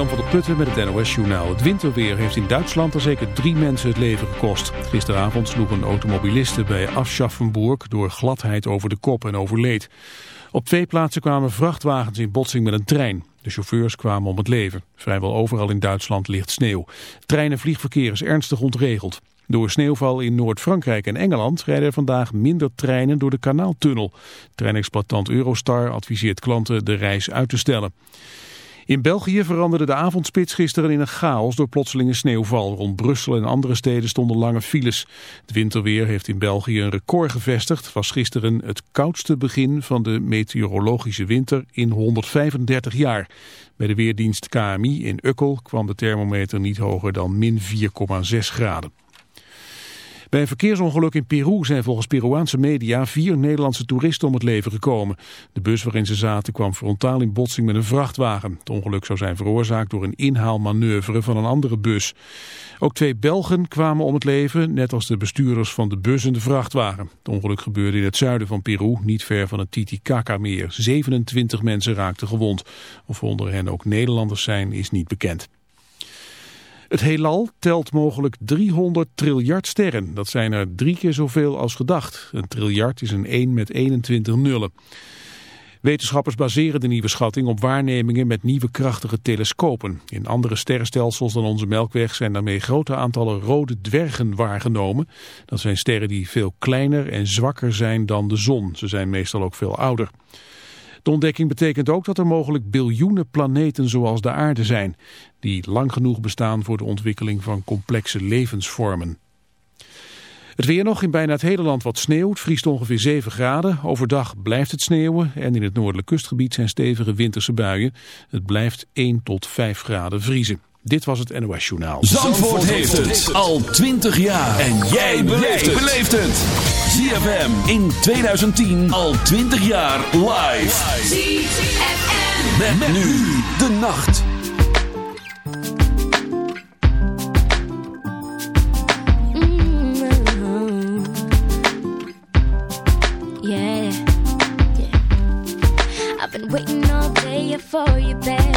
Jan van der Putten met het NOS-journaal. Het winterweer heeft in Duitsland er zeker drie mensen het leven gekost. Gisteravond sloeg een automobiliste bij Aschaffenburg door gladheid over de kop en overleed. Op twee plaatsen kwamen vrachtwagens in botsing met een trein. De chauffeurs kwamen om het leven. Vrijwel overal in Duitsland ligt sneeuw. Trein- en vliegverkeer is ernstig ontregeld. Door sneeuwval in Noord-Frankrijk en Engeland rijden er vandaag minder treinen door de kanaaltunnel. Treinexploitant Eurostar adviseert klanten de reis uit te stellen. In België veranderde de avondspits gisteren in een chaos door plotselinge sneeuwval. Rond Brussel en andere steden stonden lange files. Het winterweer heeft in België een record gevestigd. Was gisteren het koudste begin van de meteorologische winter in 135 jaar. Bij de weerdienst KMI in Ukkel kwam de thermometer niet hoger dan min 4,6 graden. Bij een verkeersongeluk in Peru zijn volgens Peruaanse media vier Nederlandse toeristen om het leven gekomen. De bus waarin ze zaten kwam frontaal in botsing met een vrachtwagen. Het ongeluk zou zijn veroorzaakt door een inhaalmanoeuvre van een andere bus. Ook twee Belgen kwamen om het leven, net als de bestuurders van de bus en de vrachtwagen. Het ongeluk gebeurde in het zuiden van Peru, niet ver van het Titicaca-meer. 27 mensen raakten gewond. Of onder hen ook Nederlanders zijn, is niet bekend. Het heelal telt mogelijk 300 triljard sterren. Dat zijn er drie keer zoveel als gedacht. Een triljard is een 1 met 21 nullen. Wetenschappers baseren de nieuwe schatting op waarnemingen met nieuwe krachtige telescopen. In andere sterrenstelsels dan onze Melkweg zijn daarmee grote aantallen rode dwergen waargenomen. Dat zijn sterren die veel kleiner en zwakker zijn dan de zon. Ze zijn meestal ook veel ouder. De ontdekking betekent ook dat er mogelijk biljoenen planeten zoals de aarde zijn, die lang genoeg bestaan voor de ontwikkeling van complexe levensvormen. Het weer nog in bijna het hele land wat sneeuwt, Het vriest ongeveer 7 graden. Overdag blijft het sneeuwen en in het noordelijk kustgebied zijn stevige winterse buien. Het blijft 1 tot 5 graden vriezen. Dit was het NOS Journaal. Zandvoort, heeft het al 20 jaar. En jij beleeft het. ZFM in 2010 al 20 jaar live. ZFM. Met, met nu de nacht. Mm-hmm. Yeah, yeah. I've been waiting all day for you, babe.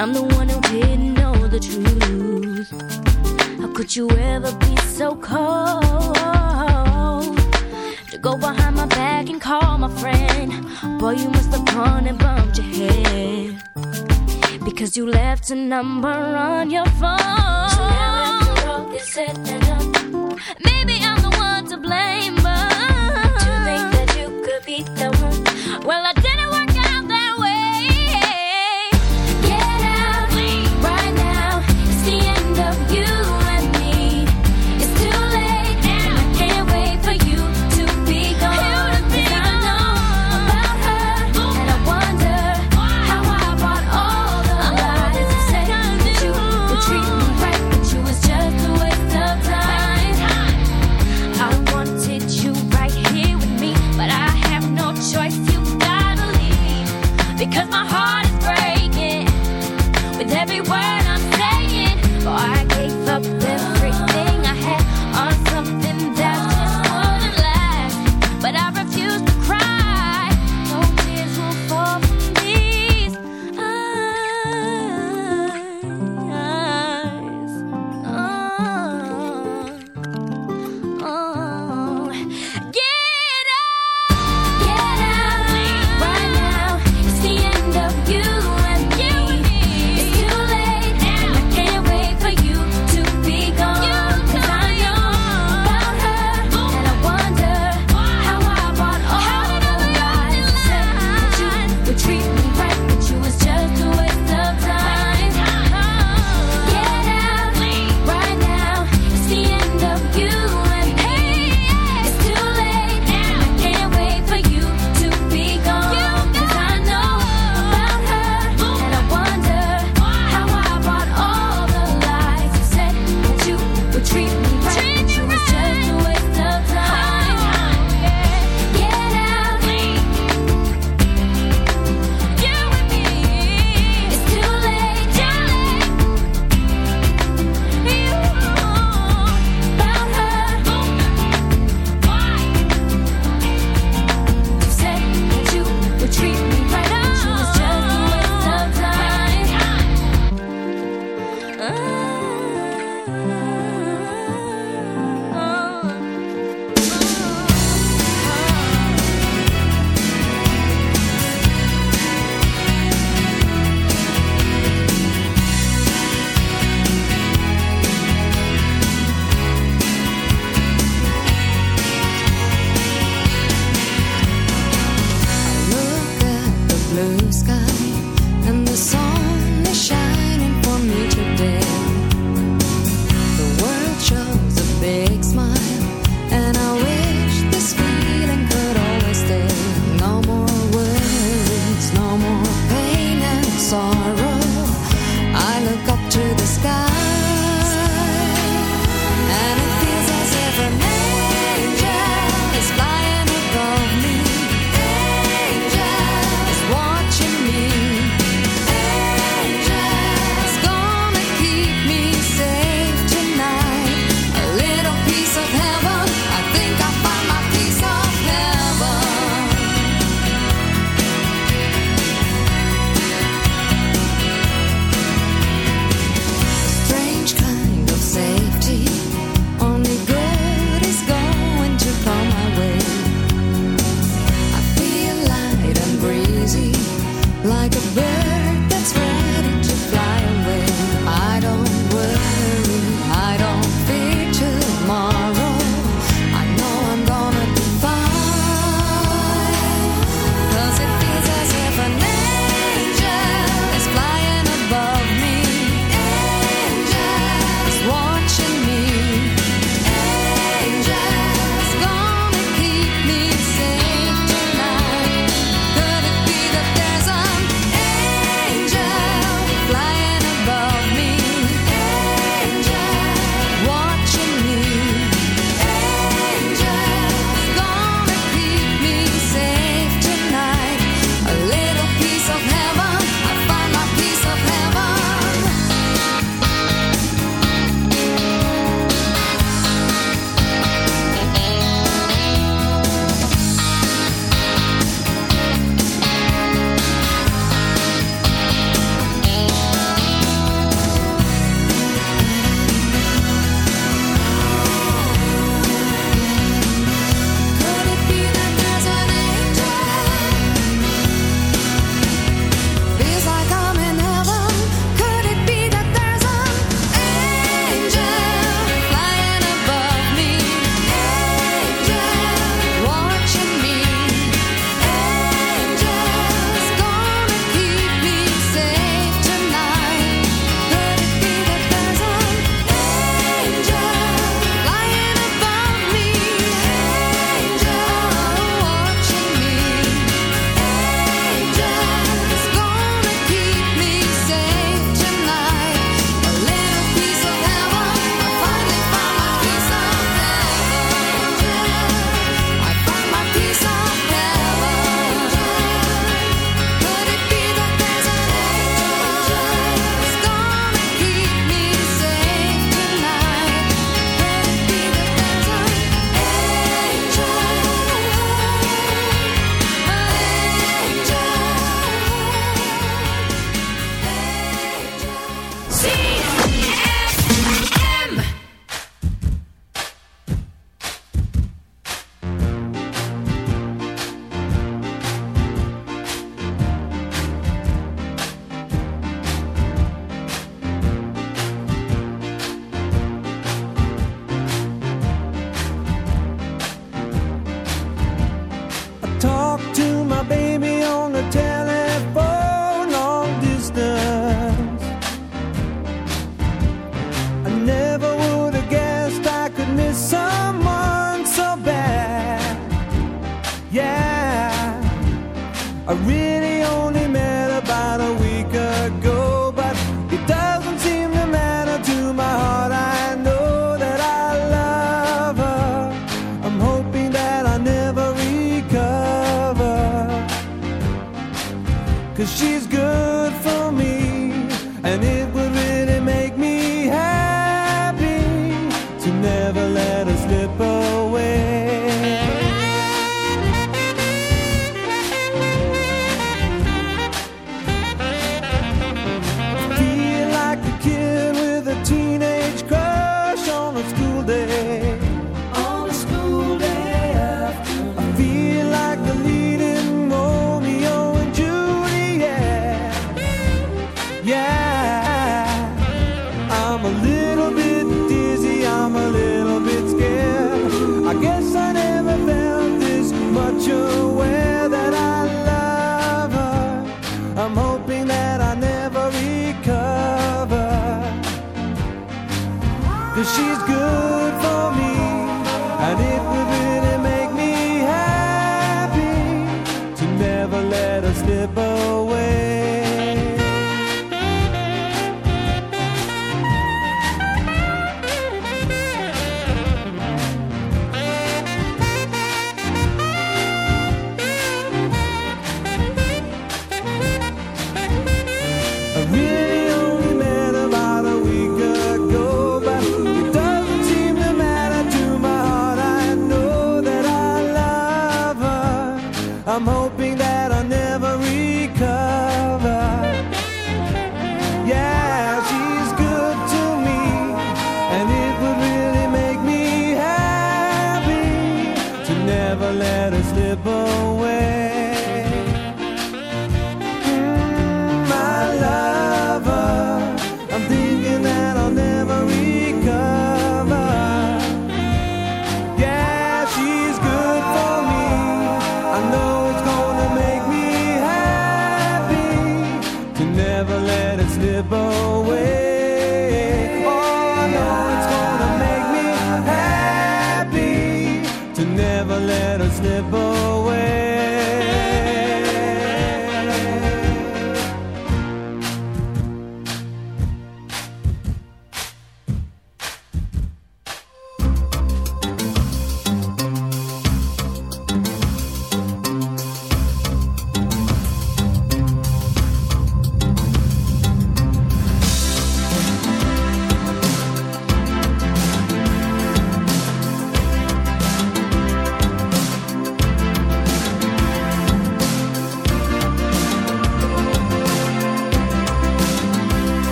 I'm the one who didn't know the truth. How could you ever be so cold? To go behind my back and call my friend. Boy, you must have gone and bumped your head. Because you left a number on your phone. So now after all is said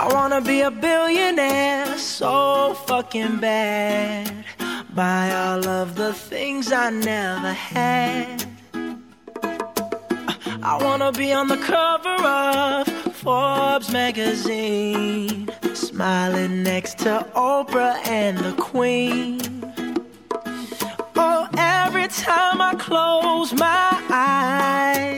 I wanna be a billionaire so fucking bad. Buy all of the things I never had. I wanna be on the cover of Forbes magazine, smiling next to Oprah and the Queen. Oh, every time I close my eyes.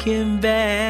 fucking bad.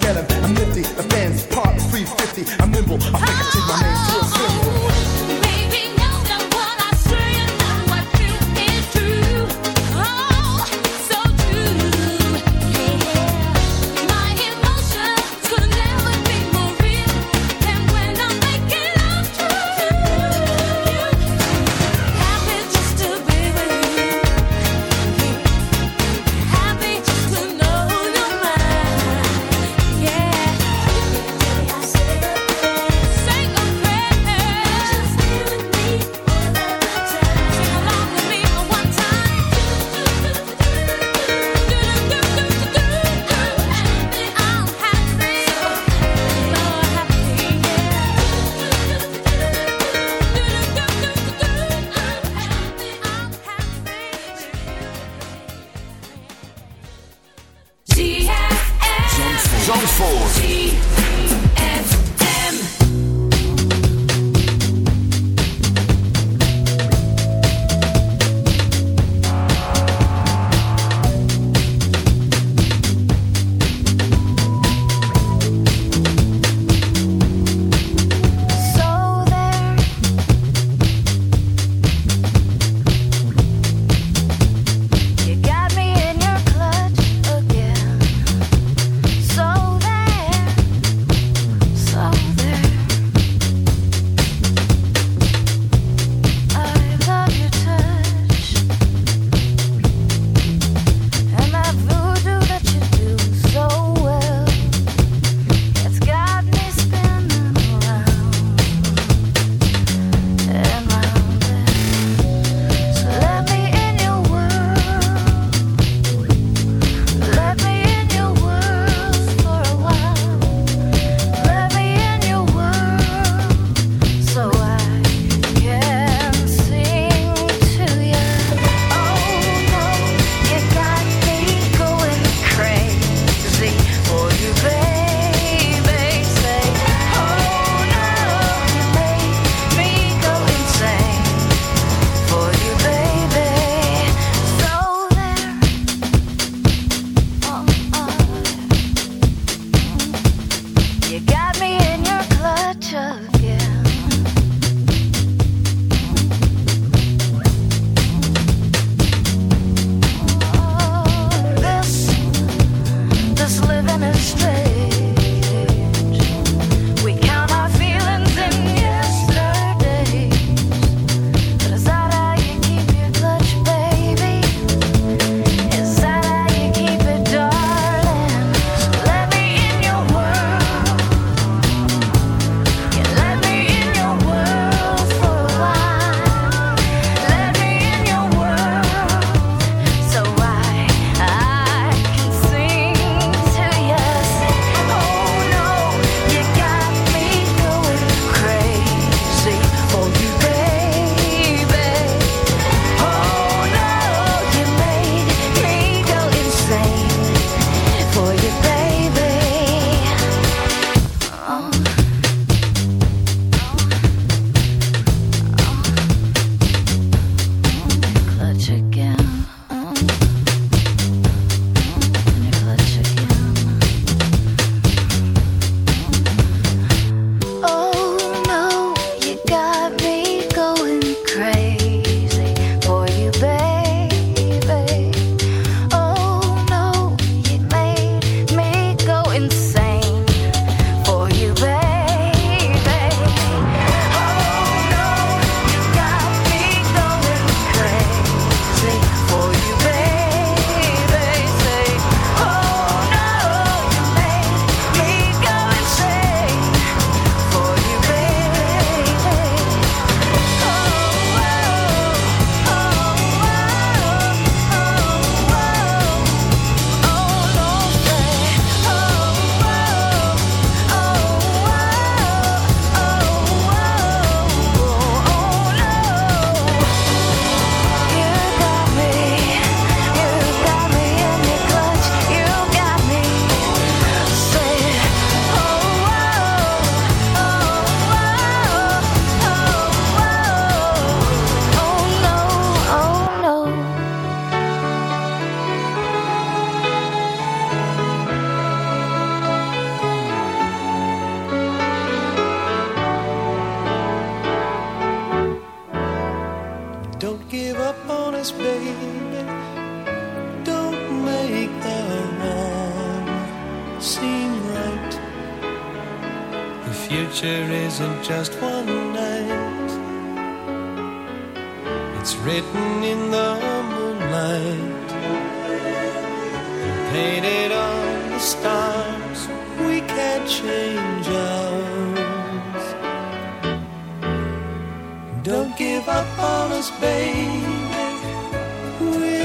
get him. I'm nifty, the fans part 350. I'm nimble, I think I change my name to a symbol.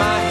my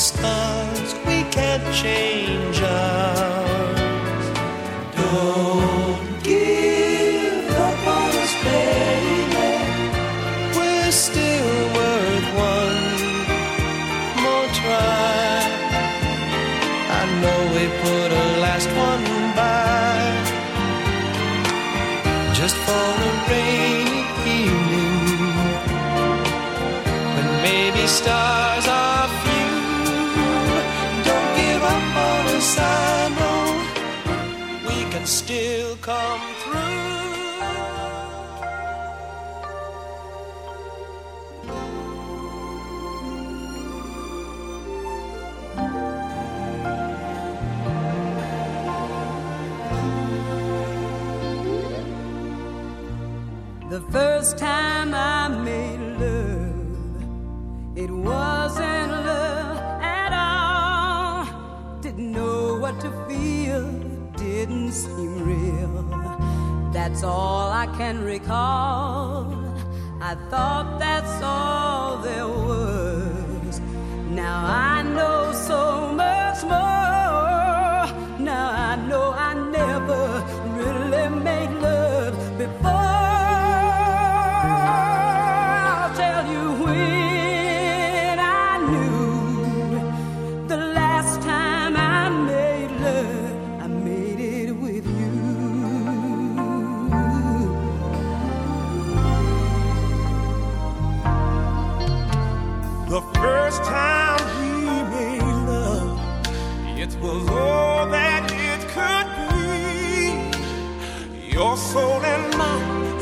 stars we can't change us. All I can recall. I thought that's all there was.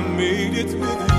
I made it with you.